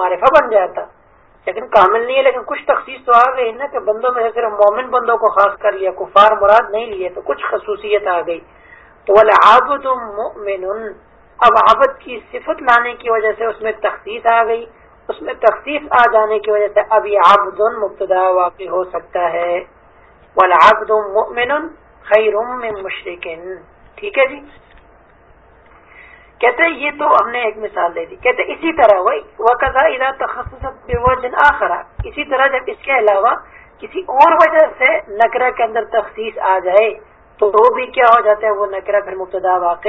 معرفہ بن جاتا لیکن کامل نہیں ہے، لیکن کچھ تخصیص تو آ گئی نا کہ بندوں میں سے صرف مومن بندوں کو خاص کر لیا، کفار مراد نہیں لیے، تو کچھ خصوصیت آ گئی۔ تو مؤمن، اب عبد کی صفت لانے کی وجہ سے اس میں تخصیص آ گئی۔ اس میں تخصیص آ جانے کی وجہ سے اب یہ آبد مبتدا واقع ہو سکتا ہے۔ والعبد مؤمن خیر من مشرکن۔ ٹھیک ہے جی؟ کہتے ہیں یہ تو ہم نے ایک مثال دے دی۔ کہتے ہیں اسی طرح وہی، وقضا ادا تخصص آخرا اسی طرح جب اس کے علاوہ کسی اور وجہ سے نکرا کے اندر تخصیص آ جائے، تو وہ بھی کیا ہو جاتا ہے؟ وہ نکرا پھر مبتدا واقع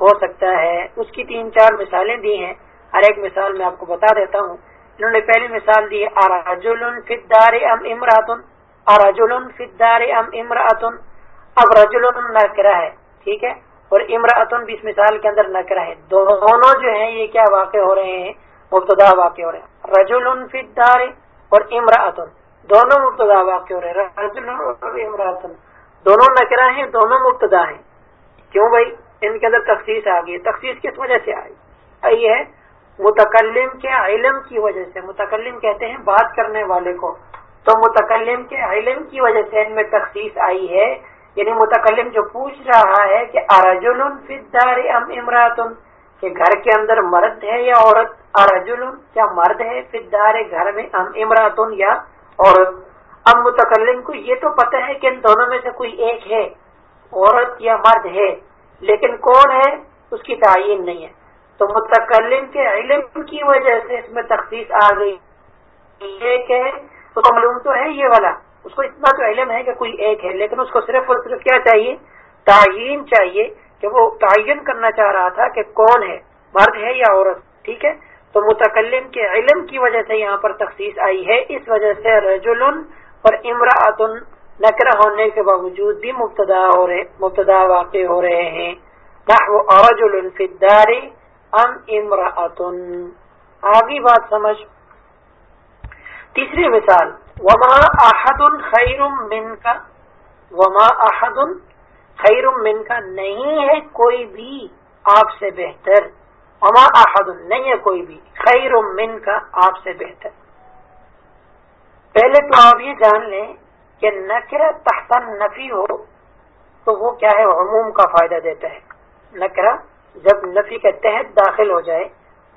ہو سکتا ہے۔ اس کی تین چار مثالیں دی ہیں۔ ہر ایک مثال میں آپ کو بتا دیتا ہوں۔ انہوں نے پہلی مثال دی اراجل فدار ام امراتن اراجل فدار ام امراتن اب رجل نکرا ہے، ٹھیک ہے؟ اور امراطن بھی اس مثال کے اندر نکرا ہے۔ دونوں جو ہیں، یہ کیا واقع ہو رہے ہیں؟ مبتدا واقع ہو رہے ہیں۔ رجول فدار اور امراطن دونوں مبتدا واقع ہو رہے ہیں۔ رجول اور امراطن دونوں نکرا ہیں، دونوں مبتدا ہیں۔ کیوں بھائی؟ ان کے اندر تخصیص آ گئی تخصیص کس وجہ سے آئی؟ آئی ہے، متکلم کے علم کی وجہ سے۔ متکلم کہتے ہیں بات کرنے والے کو۔ تو متکلم کے علم کی وجہ سے ان میں تخصیص آئی ہے۔ یعنی متکلم جو پوچھ رہا ہے کہ ارجل فدار ام امراتن، کہ گھر کے اندر مرد ہے یا عورت؟ ارجل کیا مرد ہے فدار گھر میں ام امراتن یا عورت؟ اب متکلم کو یہ تو پتہ ہے کہ ان دونوں میں سے کوئی ایک ہے، عورت یا مرد ہے، لیکن کون ہے؟ اس کی تعین نہیں ہے۔ تو متکلم کے علم کی وجہ سے اس میں تخصیص آ گئی۔ ایک ہے تو معلوم تو ہے یہ والا۔ اس کو اتنا تو علم ہے کہ کوئی ایک ہے، لیکن اس کو صرف اور صرف کیا چاہیے؟ تعین چاہیے کہ وہ تعین کرنا چاہ رہا تھا کہ کون ہے؟ مرد ہے یا عورت؟ ٹھیک ہے؟ تو متکلم کے علم کی وجہ سے یہاں پر تخصیص آئی ہے۔ اس وجہ سے رجل اور امراۃن نکر ہونے کے باوجود بھی مبتدا ہو رہے، مبتدا واقع ہو رہے ہیں۔ رجل فی الدار ام امراۃن آگی بات سمجھ۔ تیسری مثال۔ وما احد خیر من کا وما احد خیر من کا نہیں ہے کوئی بھی آپ سے بہتر۔ وما احد نہیں ہے کوئی بھی خیر من کا آپ سے بہتر۔ پہلے تو آپ یہ جان لیں کہ نکرا تحت نفی ہو تو وہ کیا ہے؟ عموم کا فائدہ دیتا ہے۔ نکرا جب نفی کے تحت داخل ہو جائے،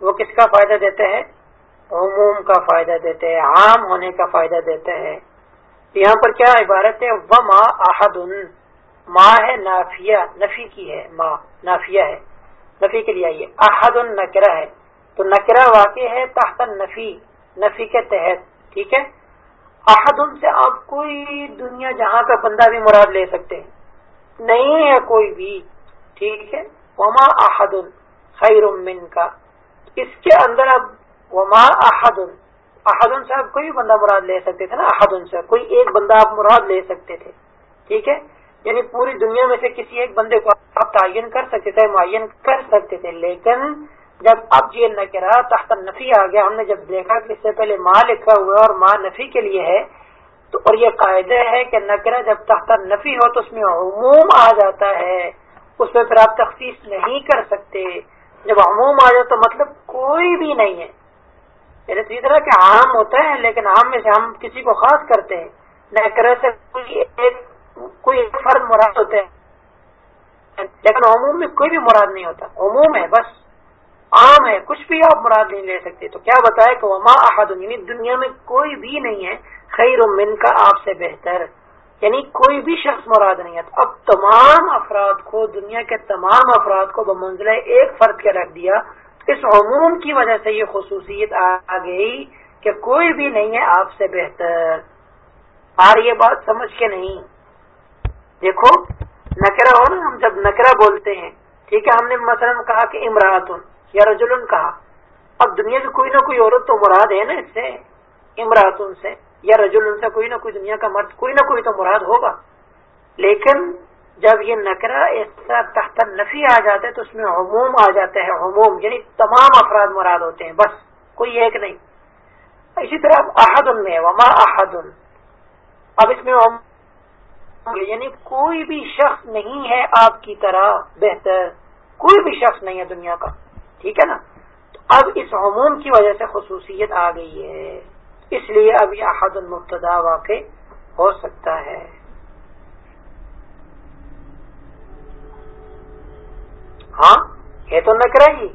وہ کس کا فائدہ دیتا ہے؟ عموم کا فائدہ دیتے ہیں، عام ہونے کا فائدہ دیتے ہیں۔ یہاں پر کیا عبارت ہے؟ وہ ماں احد ماں ہے نافیہ، نفی کی ہے ماں نافیہ ہے۔ نفی کے لیے آئیے۔ احد نکرا ہے۔ تو نکرا واقع ہے تحت نفی نفی کے تحت، ٹھیک ہے؟ احد سے آپ کوئی دنیا جہاں کا بندہ بھی مراد لے سکتے ہیں۔ نہیں ہے کوئی بھی، ٹھیک ہے؟ وما احد خیر من کا اس کے اندر اب وما احد احد سے آپ کوئی بندہ مراد لے سکتے تھے نا احد سے۔ کوئی ایک بندہ آپ مراد لے سکتے تھے۔ ٹھیک ہے؟ یعنی پوری دنیا میں سے کسی ایک بندے کو آپ تعین کر سکتے تھے، معین کر سکتے تھے، لیکن جب اب جی یہ نکرا تحت نفی آ گیا، ہم نے جب دیکھا کہ اس سے پہلے ماں لکھا ہوا اور ماں نفی کے لیے ہے، تو اور یہ قاعدہ ہے کہ نکرا جب تحت نفی ہو تو اس میں عموم آ جاتا ہے۔ اس میں پھر آپ تخصیص نہیں کر سکتے۔ جب عموم آ جائے تو مطلب کوئی بھی نہیں ہے۔ یعنی تیسرا کہ عام ہوتا ہے، لیکن عام میں سے ہم کسی کو خاص کرتے ہیں۔ نہ سے کوئی ایک کوئی ایک فرد مراد ہوتے ہیں لیکن عموم میں کوئی بھی مراد نہیں ہوتا۔ عموم ہے، بس۔ عام ہے، کچھ بھی آپ مراد نہیں لے سکتے۔ تو کیا بتایا کہ وما احد یعنی دنیا میں کوئی بھی نہیں ہے۔ خیر من کا آپ سے بہتر۔ یعنی کوئی بھی شخص مراد نہیں ہے۔ اب تمام افراد کو، دنیا کے تمام افراد کو بمنزلہ ایک فرد کے رکھ دیا۔ اس عموم کی وجہ سے یہ خصوصیت آ گئی کہ کوئی بھی نہیں ہے آپ سے بہتر۔ آر یہ بات سمجھ کے نہیں۔ دیکھو نکرا ہو نا، ہم جب نکرا بولتے ہیں، ٹھیک ہے، ہم نے مثلا کہا کہ امراۃ یا رجولن کہا۔ اب دنیا کی کوئی نہ کوئی عورت تو مراد ہے نا اس سے امراۃن سے یا رجولن سے، کوئی نہ کوئی دنیا کا مرد، کوئی نہ کوئی تو مراد ہوگا۔ لیکن جب یہ نکرا ایسا تحت نفی آ جاتا ہے تو اس میں عموم آ جاتا ہے عموم یعنی تمام افراد مراد ہوتے ہیں، بس، کوئی ایک نہیں۔ اسی طرح احد ان میں، وما احد اب اس میں یعنی کوئی بھی شخص نہیں ہے آپ کی طرح بہتر، کوئی بھی شخص نہیں ہے دنیا کا۔ ٹھیک ہے نا؟ تو اب اس عموم کی وجہ سے خصوصیت آ گئی ہے۔ اس لیے اب یہ احد المبتدا واقع ہو سکتا ہے۔ ہاں؟ یہ تو نکرا ہی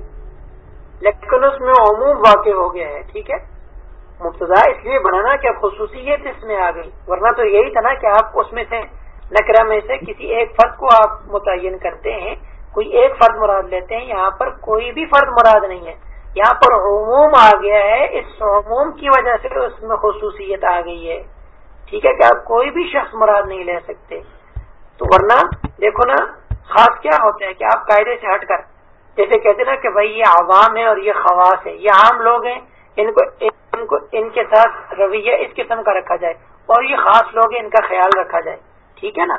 لیکن اس میں عموم واقع ہو گیا ہے، ٹھیک ہے؟ مبتدا اس لیے بنانا کہ خصوصیت اس میں آ گئی۔ ورنہ تو یہی تھا نا کہ آپ اس میں سے نکرا میں سے کسی ایک فرد کو آپ متعین کرتے ہیں، کوئی ایک فرد مراد لیتے ہیں، یہاں پر کوئی بھی فرد مراد نہیں ہے۔ یہاں پر عموم آ گیا ہے، اس عموم کی وجہ سے اس میں خصوصیت آ گئی ہے۔ ٹھیک ہے کہ آپ کوئی بھی شخص مراد نہیں لے سکتے۔ تو ورنہ دیکھو نا خاص کیا ہوتا ہے کہ آپ قاعدے سے ہٹ کر جیسے کہتے نا کہ بھائی یہ عوام ہے اور یہ خواص ہے، یہ عام لوگ ہیں، ان کو ان کو ان کے ساتھ رویہ اس قسم کا رکھا جائے اور یہ خاص لوگ ہیں، ان کا خیال رکھا جائے، ٹھیک ہے نا؟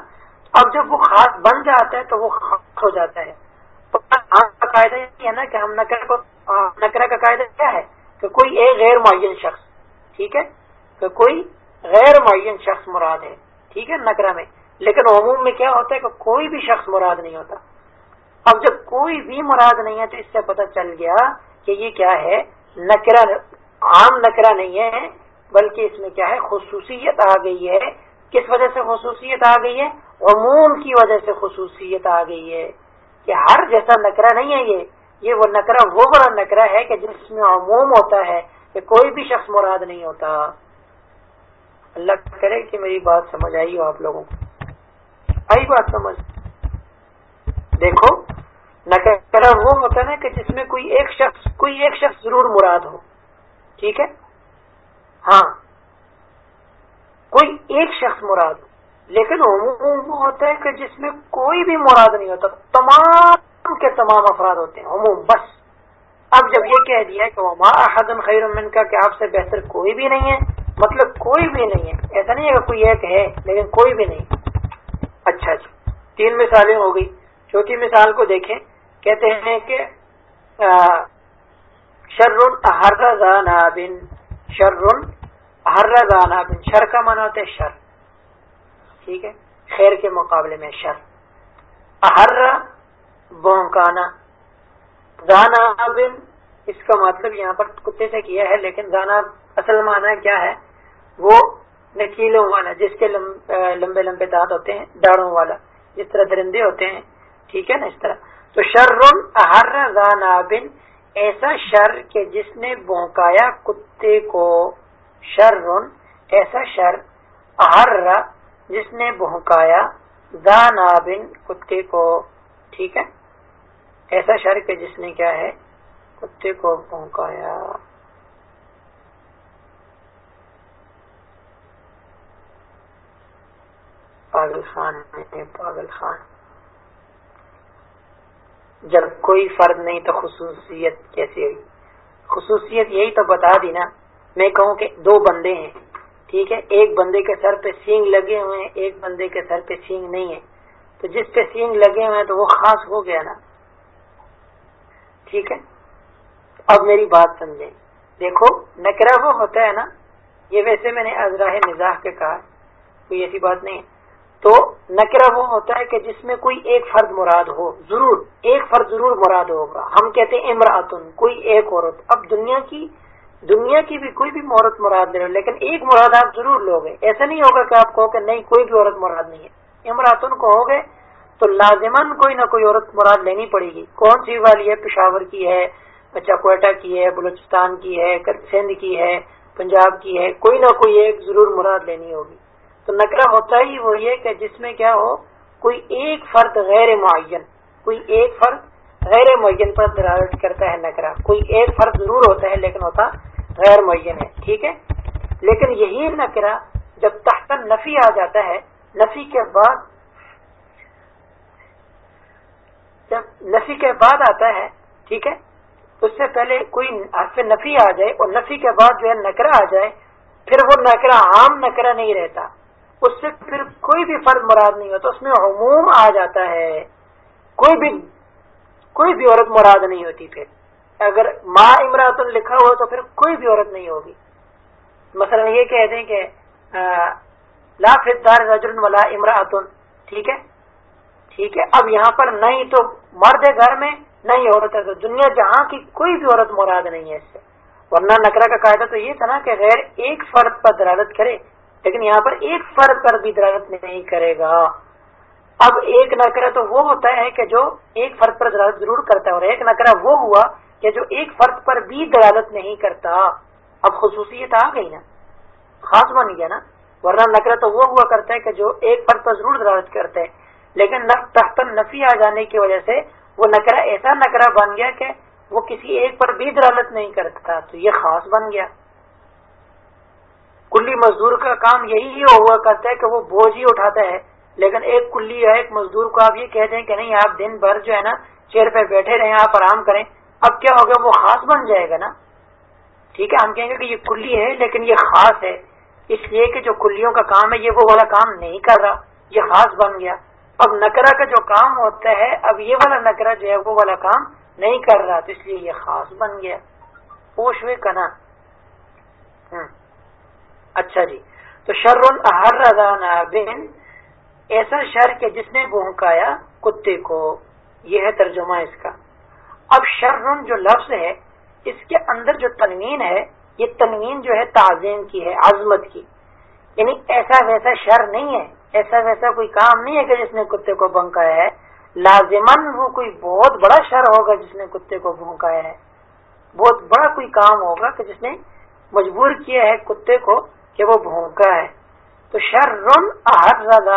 اب جب وہ خاص بن جاتا ہے تو وہ خاص ہو جاتا ہے۔ کا قاعدہ یہ ہے نا کہ ہم نکر کو نکرا کا قاعدہ کیا ہے؟ کہ کوئی ایک غیر معین شخص، ٹھیک ہے؟ کہ کوئی غیر معین شخص مراد ہے، ٹھیک ہے نکرا میں۔ لیکن عموم میں کیا ہوتا ہے کہ کوئی بھی شخص مراد نہیں ہوتا۔ اب جب کوئی بھی مراد نہیں ہے تو اس سے پتہ چل گیا کہ یہ کیا ہے۔ نکرا عام نکرا نہیں ہے، بلکہ اس میں کیا ہے؟ خصوصیت آ گئی ہے۔ کس وجہ سے خصوصیت آ گئی ہے؟ عموم کی وجہ سے خصوصیت آ گئی ہے کہ ہر جیسا نکرا نہیں ہے یہ یہ وہ نکرا وہ بڑا نکرا ہے کہ جس میں عموم ہوتا ہے کہ کوئی بھی شخص مراد نہیں ہوتا۔ اللہ کرے کہ میری بات سمجھ آئی ہو آپ لوگوں کو۔ آئی بات سمجھ۔ دیکھو نکرا وہ ہوتا ہے نا کہ جس میں کوئی ایک شخص، کوئی ایک شخص ضرور مراد ہو۔ ٹھیک ہے؟ ہاں۔ کوئی ایک شخص مراد ہو۔ لیکن عموم وہ ہوتا ہے کہ جس میں کوئی بھی مراد نہیں ہوتا، تمام کے تمام افراد ہوتے ہیں، عموم، بس۔ اب جب یہ کہہ دیا کہ وما احد خیر من کا کہ آپ سے بہتر کوئی بھی نہیں ہے مطلب کوئی بھی نہیں ہے۔ ایسا نہیں ہے کہ کوئی ایک ہے، لیکن کوئی بھی نہیں۔ اچھا جی۔ تین مثالیں ہو گئی۔ چوتھی مثال کو دیکھیں۔ کہتے ہیں کہ شر بن شر ہر بن شر کا مانا ہوتا ہے شر۔ ٹھیک ہے؟ خیر کے مقابلے میں شر۔ اہر بونکانا۔ زانا بن اس کا مطلب یہاں پر کتے سے کیا ہے، لیکن زانا اصل معنی کیا ہے؟ وہ نکیلوں والا، جس کے لمبے لمبے دانت ہوتے ہیں، داڑوں والا، جس طرح درندے ہوتے ہیں، ٹھیک ہے نا، اس طرح۔ تو شر اہر ذانابن ایسا شر کہ جس نے بونکایا کتے کو۔ شر، ایسا شر۔ اہر جس نے بہکایا بن کتے کو۔ ٹھیک ہے؟ ایسا شر کہ جس نے کیا ہے، کتے کو بہکایا پاگل خان پاگل خان۔ جب کوئی فرد نہیں تو خصوصیت کیسی ہوئی؟ خصوصیت یہی تو بتا دی نا، میں کہوں کہ دو بندے ہیں، ٹھیک ہے؟ ایک بندے کے سر پہ سینگ لگے ہوئے ہیں، ایک بندے کے سر پہ سینگ نہیں ہے۔ تو جس پہ سینگ لگے ہوئے ہیں تو وہ خاص ہو گیا نا۔ ٹھیک ہے؟ اب میری بات سمجھیں۔ دیکھو نکرا وہ ہوتا ہے نا، یہ ویسے میں نے ازراہ مزاح کے کہا کوئی ایسی بات نہیں ہے۔ تو نکرا وہ ہوتا ہے کہ جس میں کوئی ایک فرد مراد ہو، ضرور، ایک فرد ضرور مراد ہوگا۔ ہم کہتے ہیں امراطن کوئی ایک عورت۔ اب دنیا کی دنیا کی بھی کوئی بھی عورت مراد لے لیکن ایک مراد آپ ضرور لو گے ایسا نہیں ہوگا کہ آپ کہو کہ نہیں، کوئی بھی عورت مراد نہیں ہے۔ امراتن کہو گے تو لازمن کوئی نہ کوئی عورت مراد لینی پڑے گی۔ کون سی والی ہے؟ پشاور کی ہے اچھا کوئٹہ کی ہے، بلوچستان کی ہے، سندھ کی ہے، پنجاب کی ہے، کوئی نہ کوئی ایک ضرور مراد لینی ہوگی۔ تو نکرا ہوتا ہی وہ یہ کہ جس میں کیا ہو، کوئی ایک فرد غیر معین، کوئی ایک فرد غیر معین پر دراوٹ کرتا ہے نکرا کوئی ایک فرد ضرور ہوتا ہے لیکن ہوتا غیر معین ہے، ٹھیک ہے؟ لیکن یہی نکرا جب تحت نفی آ جاتا ہے، نفی کے بعد جب نفی کے بعد آتا ہے، ٹھیک ہے؟ اس سے پہلے کوئی حرف نفی آ جائے اور نفی کے بعد جو ہے نکرا آ جائے، پھر وہ نکرا عام نکرا نہیں رہتا۔ اس سے پھر کوئی بھی فرد مراد نہیں ہوتا، اس میں عموم آ جاتا ہے۔ کوئی بھی کوئی بھی عورت مراد نہیں ہوتی پھر۔ اگر ماں امراطن لکھا ہو تو پھر کوئی بھی عورت نہیں ہوگی۔ مثلا یہ کہہ دیں کہ لا فدار رجل ولا امراطن ٹھیک ہے؟ ٹھیک ہے، اب یہاں پر نہیں تو مرد ہے گھر میں نہیں عورت ہے تو دنیا جہاں کی کوئی بھی عورت مراد نہیں ہے اس سے۔ ورنہ نکرا کا قاعدہ تو یہ تھا نا کہ غیر ایک فرد پر دلالت کرے۔ لیکن یہاں پر ایک فرد پر بھی دلالت نہیں کرے گا۔ اب ایک نکرا تو وہ ہوتا ہے کہ جو ایک فرد پر دلالت ضرور کرتا ہے اور ایک نکرا وہ ہوا کہ جو ایک فرد پر بھی دلالت نہیں کرتا۔ اب خصوصیت آ گئی نا۔ خاص بن گیا نا۔ ورنہ نکرا تو وہ ہوا کرتا ہے کہ جو ایک فرد پر ضرور دلالت کرتے ہیں لیکن تحت نفی آ جانے کی وجہ سے وہ نکرا ایسا نکرا بن گیا کہ وہ کسی ایک پر بھی دلالت نہیں کرتا۔ تو یہ خاص بن گیا۔ کلی مزدور کا کام یہی ہوا کرتا ہے کہ وہ بوجھ ہی اٹھاتا ہے۔ لیکن ایک کلی یا ایک مزدور کو آپ یہ کہتے ہیں کہ نہیں، آپ دن بھر جو ہے نا چیئر پہ بیٹھے رہیں، آپ آرام کریں۔ اب کیا ہوگا؟ وہ خاص بن جائے گا نا۔ ٹھیک ہے، ہم کہیں گے کہ یہ کلی ہے، لیکن یہ خاص ہے۔ اس لیے کہ جو کلیوں کا کام ہے، یہ وہ والا کام نہیں کر رہا۔ یہ خاص بن گیا۔ اب نکرا کا جو کام ہوتا ہے، اب یہ والا نکرا جو ہے، وہ والا کام نہیں کر رہا۔ تو اس لیے یہ خاص بن گیا۔ پوش ہوئے کنا۔ ہوں اچھا جی۔ تو شرن رضا بن ایسا شر کے جس نے بھونکایا کتے کو۔ یہ ہے ترجمہ اس کا۔ اب شرن جو لفظ ہے، اس کے اندر جو تنوین ہے، یہ تنوین جو ہے تعظیم کی ہے، عظمت کی۔ یعنی ایسا ویسا شر نہیں ہے۔ ایسا ویسا کوئی کام نہیں ہے کہ جس نے کتے کو بھونکایا ہے۔ لازمن وہ کوئی بہت بڑا شر ہوگا جس نے کتے کو بھونکایا ہے۔ بہت بڑا کوئی کام ہوگا کہ جس نے مجبور کیا ہے کتے کو کہ وہ بھونکا ہے۔ تو شرن احر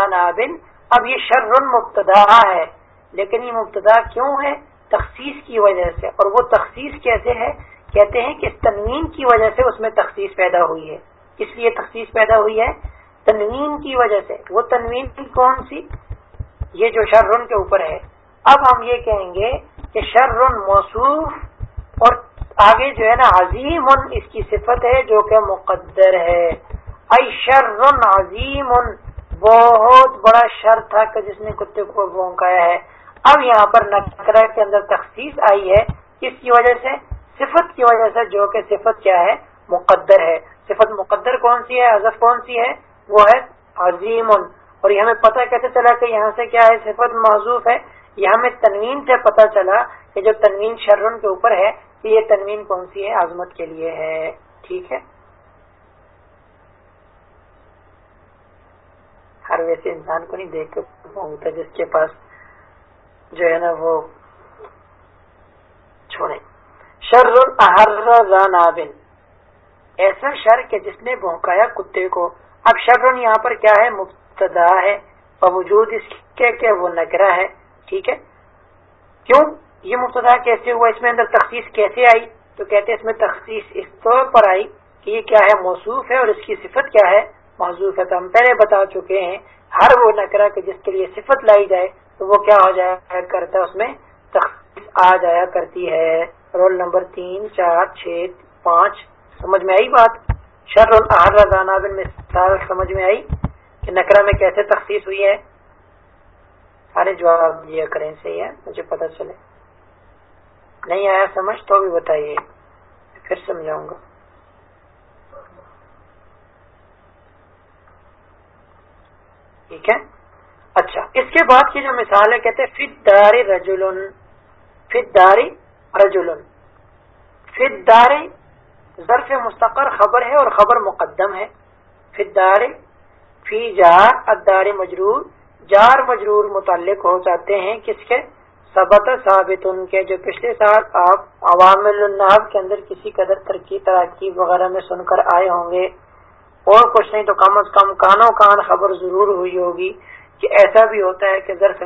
اب یہ شرن مبتدا ہے، لیکن یہ مبتدا کیوں ہے؟ تخصیص کی وجہ سے۔ اور وہ تخصیص کیسے ہے؟ کہتے ہیں کہ تنوین کی وجہ سے اس میں تخصیص پیدا ہوئی ہے۔ اس لیے تخصیص پیدا ہوئی ہے؟ تنوین کی وجہ سے۔ وہ تنوین کون سی؟ یہ جو شرن کے اوپر ہے۔ اب ہم یہ کہیں گے کہ شرن موصوف اور آگے جو ہے نا عظیم اس کی صفت ہے جو کہ مقدر ہے۔ ائی عظیم، بہت بڑا شر تھا کہ جس نے کتے کو بونکایا ہے۔ اب یہاں پر نقرہ کے اندر تخصیص آئی ہے۔ اس کی وجہ سے، صفت کی وجہ سے جو کہ صفت کیا ہے، مقدر ہے۔ صفت مقدر کون سی ہے؟ حضف کون سی ہے؟ وہ ہے عظیم۔ اور یہ ہمیں پتہ کیسے چلا کہ یہاں سے کیا ہے؟ صفت محضوف ہے۔ یہ ہمیں تنوین سے پتہ چلا کہ جو تنوین شرن کے اوپر ہے کہ یہ تنوین کون سی ہے؟ عظمت کے لیے ہے، ٹھیک ہے؟ ہر ویسے انسان کو نہیں دیکھ کے جس کے پاس جو ہے نا وہ چھوڑے۔ شر نابن ایسا شر کہ جس نے بھونکایا کتے کو۔ اب شرن یہاں پر کیا ہے؟ مبتدا ہے۔ وجود اس کے کہ وہ نگرا ہے، ٹھیک ہے؟ کیوں؟ یہ مبتدا کیسے ہوا، اس میں اندر تخصیص کیسے آئی؟ تو کہتے ہیں اس میں تخصیص اس طور پر آئی کہ یہ کیا ہے، موصوف ہے اور اس کی صفت کیا ہے؟ موضوف ہے تو ہم پہلے بتا چکے ہیں، ہر وہ نکرا کہ جس کے لیے صفت لائی جائے تو وہ کیا ہو جایا کرتا ہے؟ اس میں تخصیص آ جایا کرتی ہے۔ رول نمبر تین، چار، چھ، پانچ، سمجھ میں آئی بات؟ شر بن میں سمجھ میں آئی کہ نکرا میں کیسے تخصیص ہوئی ہے؟ سارے جواب دیا کریں، صحیح ہے؟ مجھے پتہ چلے۔ نہیں آیا سمجھ تو بھی بتائیے پھر سمجھاؤں گا۔ ٹھیک ہے؟ اچھا اس کے بعد کی جو مثال ہے، کہتے ہیں فت داری رجولن فت داری رجولن فت داری ظرف مستقر خبر ہے اور خبر مقدم ہے۔ فی فی جار ادار مجرور۔ جار مجرور متعلق ہو جاتے ہیں کس کے؟ سبت ثابت ان کے جو پچھلے سال آپ عوام النحب کے اندر کسی قدر ترقی تراکیب وغیرہ میں سن کر آئے ہوں گے، اور کچھ نہیں تو کم از کم کانوں کان خبر ضرور ہوئی ہوگی کہ ایسا بھی ہوتا ہے کہ ظرف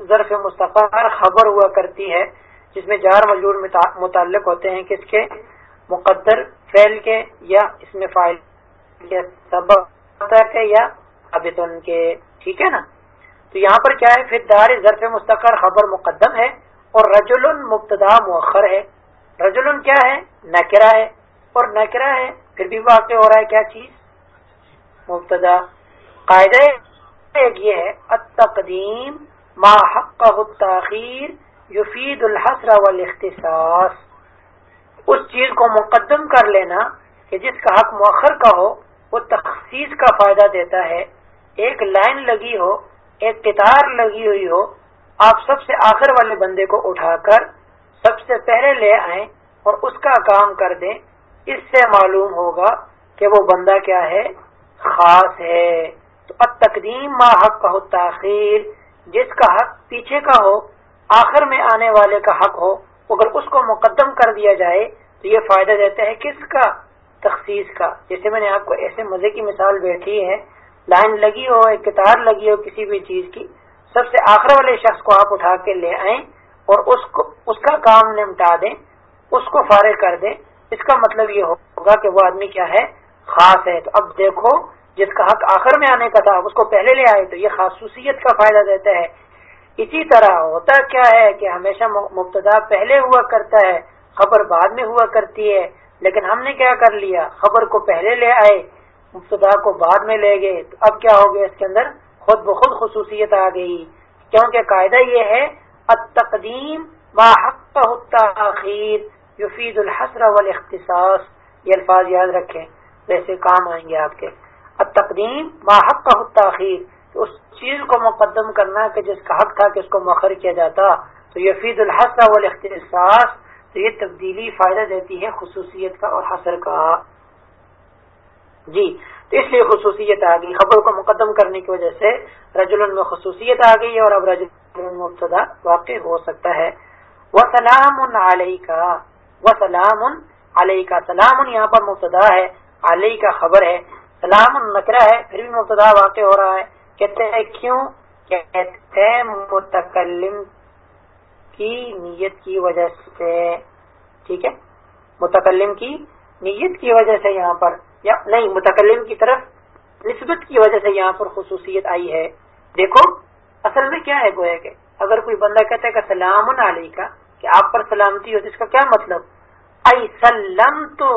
ظرف خبر ہوا کرتی ہے، جس میں جار مجرور متعلق ہوتے ہیں، کس کے مقدر فعل کے یا اس میں فائل کے سبب کے یا ابتن کے، ٹھیک ہے نا؟ تو یہاں پر کیا ہے؟ پھر دار ظرف مستقر خبر مقدم ہے اور رجل مبتدا مؤخر ہے۔ رجل کیا ہے؟ نکرا ہے۔ اور نکرا ہے، پھر بھی واقع ہو رہا ہے کیا چیز؟ مبتدا۔ قاعدہ ایک یہ ہے، التقدیم ما حق التاخیر یفید الحسر والاختصاص۔ اس چیز کو مقدم کر لینا کہ جس کا حق مؤخر کا ہو، وہ تخصیص کا فائدہ دیتا ہے۔ ایک لائن لگی ہو ایک کتار لگی ہوئی ہو، آپ سب سے آخر والے بندے کو اٹھا کر سب سے پہلے لے آئیں اور اس کا کام کر دیں۔ اس سے معلوم ہوگا کہ وہ بندہ کیا ہے؟ خاص ہے۔ تو اب تقدیم ما حق کا ہو تاخیر جس کا حق پیچھے کا ہو، آخر میں آنے والے کا حق ہو، اگر اس کو مقدم کر دیا جائے تو یہ فائدہ دیتا ہے کس کا؟ تخصیص کا۔ جیسے میں نے آپ کو ایسے مزے کی مثال بیٹھی ہے لائن لگی ہو، ایک کتار لگی ہو کسی بھی چیز کی، سب سے آخر والے شخص کو آپ اٹھا کے لے آئیں اور اس کو، اس کا کام نمٹا دیں، اس کو فارغ کر دیں۔ اس کا مطلب یہ ہوگا کہ وہ آدمی کیا ہے؟ خاص ہے۔ تو اب دیکھو، جس کا حق آخر میں آنے کا تھا، اس کو پہلے لے آئے تو یہ خاصوصیت کا فائدہ دیتا ہے۔ اسی طرح ہوتا کیا ہے کہ ہمیشہ مبتدا پہلے ہوا کرتا ہے، خبر بعد میں ہوا کرتی ہے، لیکن ہم نے کیا کر لیا؟ خبر کو پہلے لے آئے۔ مبتدا کو بعد میں لے گئے، تو اب کیا ہو گیا؟ اس کے اندر خود بخود خصوصیت آ گئی۔ کیونکہ قاعدہ یہ ہے، التقدیم ما حق التاخیر یفید الحسر والاختصاص۔ یہ الفاظ یاد رکھیں، ویسے کام آئیں گے آپ کے۔ التقدیم ما حق التاخیر اس چیز کو مقدم کرنا کہ جس کا حق تھا کہ اس کو مؤخر کیا جاتا، تو یفید الحسر والاختصاص، تو یہ تبدیلی فائدہ دیتی ہے خصوصیت کا اور حسر کا۔ جی تو اس لیے خصوصیت آ گئی۔ خبر کو مقدم کرنے کی وجہ سے رجل میں خصوصیت آ گئی اور اب رجل مبتدا واقع ہو سکتا ہے۔ وہ سلام علیہ کا وہ سلام علیہ کا سلام یہاں پر مبتدا ہے علیہ کا خبر ہے۔ سلام نکرا ہے، پھر بھی مبتدا واقع ہو رہا ہے۔ کہتے ہیں، کیوں؟ کہتے ہیں، متکلم کی نیت کی وجہ سے۔ ٹھیک ہے؟ متکلم کی نیت کی وجہ سے یہاں پر یا نہیں، متکلم کی طرف نسبت کی وجہ سے یہاں پر خصوصیت آئی ہے۔ دیکھو، اصل میں کیا ہے، گویا کہ اگر کوئی بندہ کہتا ہے کہ سلام علیہ کا کہ آپ پر سلامتی ہو اس کا کیا مطلب؟ ائی سلم تو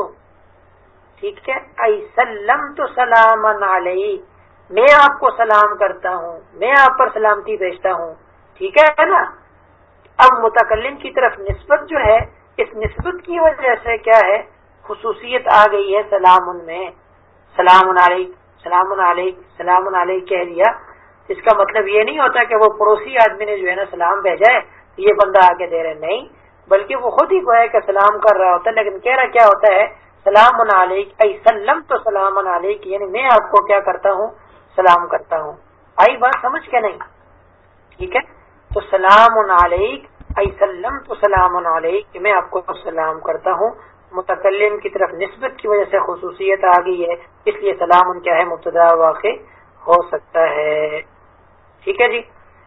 ٹھیک ہے؟ ائی سلم تو سلام علیہ۔ میں آپ کو سلام کرتا ہوں، میں آپ پر سلامتی بھیجتا ہوں۔ ٹھیک ہے نا؟ اب متکلم کی طرف نسبت جو ہے، اس نسبت کی وجہ سے کیا ہے؟ خصوصیت آ گئی ہے سلام ان میں، سلام علیک سلام علیک سلام علیک کہہ دیا۔ اس کا مطلب یہ نہیں ہوتا کہ وہ پڑوسی آدمی نے جو ہے نا سلام بھیجا ہے، یہ بندہ آگے دے رہے نہیں۔ بلکہ وہ خود ہی کو ہے کہ سلام کر رہا ہوتا ہے، لیکن کہہ رہا کیا ہوتا ہے، سلام علیک ائی سلم تو سلام علیک یعنی میں آپ کو کیا کرتا ہوں؟ سلام کرتا ہوں۔ آئی بات سمجھ کے نہیں؟ ٹھیک ہے؟ تو سلام علیک ائی سلم تو سلام علیک، میں آپ کو سلام کرتا ہوں۔ متکلم کی طرف نسبت کی وجہ سے خصوصیت آ گئی ہے، اس لیے سلام ان کیا ہے مبتدا واقع ہو سکتا ہے۔ ٹھیک ہے جی؟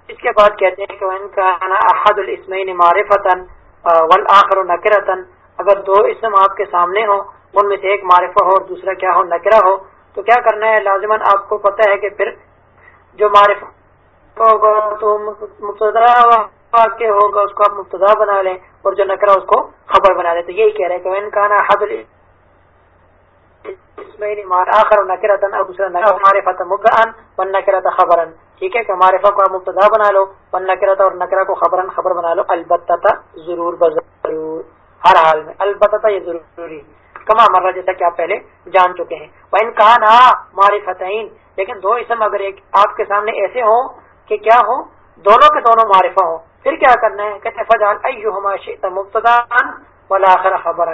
اس کے بعد کہتے ہیں کہ ان کا احد الاسمین معرفتن والآخر نکرتن اگر دو اسم آپ کے سامنے ہو ان میں سے ایک معرفہ ہو اور دوسرا کیا ہو، نکرہ ہو، تو کیا کرنا ہے؟ لازمن آپ کو پتہ ہے کہ پھر جو معرفہ ہوگا تو مبتدا واقع ہوگا، اس کو آپ مبتدا بنا لیں اور جو نکرا اس کو خبر بنا دیں تو یہی کہہ رہے ہیں کہ ان کا نا حد آخر نکرا تن اور دوسرا ہمارے فتح مبان ون نکرا تھا خبر ٹھیک ہے کہ ہمارے فا کو مبتدا بنا لو ون نکرا تھا اور نکرا کو خبر خبر بنا لو البتہ تھا ضرور بضرور۔ ہر حال میں البتہ تھا یہ ضروری کما مرا جیسا کہ آپ پہلے جان چکے ہیں۔ وہ ان کہا نا ہمارے فتحین لیکن دو اسم اگر ایک آپ کے سامنے ایسے ہوں کہ کیا ہو دونوں کے دونوں معرفہ ہوں۔ پھر کیا کرنا ہے؟ کہتے فجان مبتدا ولاخر خبر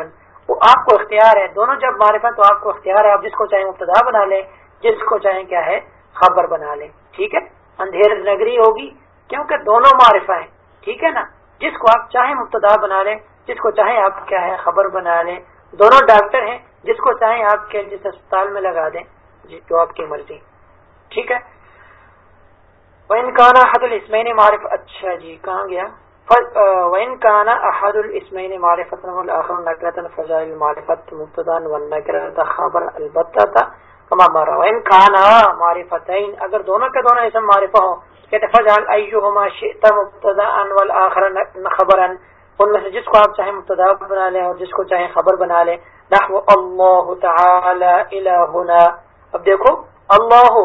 وہ آپ کو اختیار ہے۔ دونوں جب معرفت تو آپ کو اختیار ہے۔ آپ جس کو چاہیں مبتدا بنا لیں، جس کو چاہیں کیا ہے، خبر بنا لیں۔ ٹھیک ہے؟ اندھیر نگری ہوگی، کیونکہ دونوں معرفہ ہیں۔ ٹھیک ہے نا؟ جس کو آپ چاہیں مبتدا بنا لیں، جس کو چاہیں آپ کیا ہے، خبر بنا لیں۔ دونوں ڈاکٹر ہیں۔ جس کو چاہیں آپ کے جس اسپتال میں لگا دیں جو آپ کی مرضی۔ ٹھیک ہے؟ وَإِن كَانَ أَحَدُ الْإِسْمَيْنِ معرف اچھا جی کہاں گیا؟ وَإِن كَانَ أَحَدُ الْإِسْمَيْنِ معرفة والآخر نكرة فجاء المعرفة مبتدا والنكرة خبر البتة كما مر. وَإِن كَانَ معرفتين اگر دونوں کے دونوں اسم معرفہ ہوں، کہتے فجعل ايهما شئت مبتدا والآخر خبرا. ان میں سے جس کو آپ چاہیں مبتدا بنا لیں اور جس کو چاہیں خبر بنا لیں. نحو اللہ تعالی الہنا اب دیکھو اللہ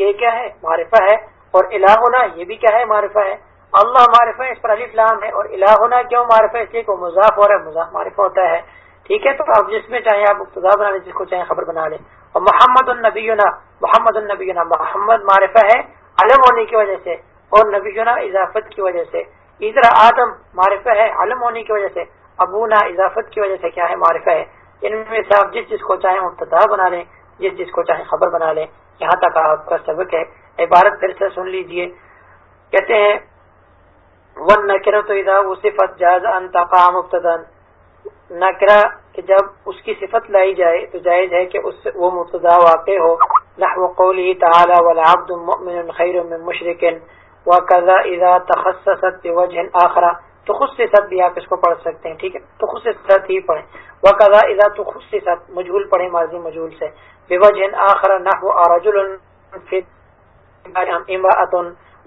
یہ کیا ہے؟ معرفہ ہے. اور الہ ہونا یہ بھی کیا ہے معرفہ ہے؟ اللہ معرفہ اس پر علی اسلام ہے، اور الہ ہونا کیوں معرفہ اس لیے کہ مضاف ہو رہا ہے، مضاف معرفہ ہوتا ہے۔ ٹھیک ہے، تو آپ جس میں چاہیں آپ ابتدا بنا لیں جس کو چاہیں خبر بنا لیں۔ اور محمد النبی محمد النبی محمد معرفہ ہے علم ہونے کی وجہ سے، اور نبینا اضافت کی وجہ سے۔ اس طرح آدم معرفہ ہے، علم ہونے کی وجہ سے۔ ابونا اضافت کی وجہ سے کیا ہے؟ معرفہ ہے۔ ان میں سے آپ جس جس کو چاہیں مبتدا بنا لیں، جس جس کو چاہیں خبر بنا لیں۔ یہاں تک آپ کا سبق ہے۔ عبارت پھر سے سن لیجیے۔ کہتے ہیں، ون نکرا تو ادا وہ صفت جائز انتقام مبتدا نکرا کہ جب اس کی صفت لائی جائے تو جائز ہے کہ اس وہ مبتدا واقع ہو۔ نحو قولی تعالی، والعبد مؤمن خیر من مشرک وکذا اذا تخصصت بوجه آخر۔ تو خود سے سب بھی آپ اس کو پڑھ سکتے ہیں، ٹھیک ہے؟ تو خود سے سب ہی پڑھیں۔ وکذا اذا تو خود سے سب مجھول پڑھیں ماضی مجھول سے۔ بوجه آخر نحو رجل فی امرأة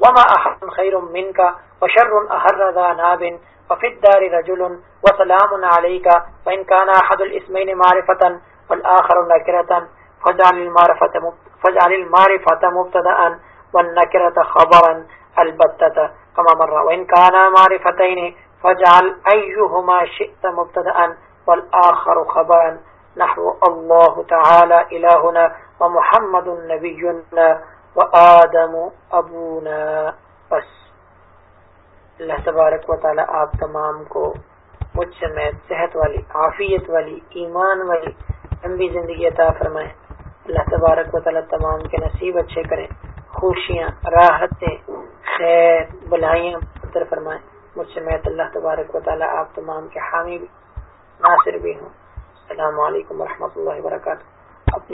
وما احد خیر منك، وشر احر ذا ناب، وفي الدار رجل، وسلام عليك، فإن كان أحد الاسمين معرفة، والآخر نكرة فجعل المعرفة فجعل المعرفة مبتدا والنكرة خبرا البتة. كما مر، وإن كان معرفتين فجعل أيهما شئت مبتدا والآخر خبرا. نحو الله تعالى إلهنا، ومحمد نبينا وآدم أبونا. بس. اللہ تبارک و تعالی آپ تمام کو مجھ سے صحت والی، عافیت والی، ایمان والی، لمبی زندگی عطا فرمائے۔ اللہ تبارک و تعالی تمام کے نصیب اچھے کریں، خوشیاں، راحتیں، خیر، بلائیاں پتر فرمائیں مجھ سے میں اللہ تبارک و تعالی آپ تمام کے حامی بھی، ناصر بھی ہوں۔ السلام علیکم ورحمۃ اللہ وبرکاتہ۔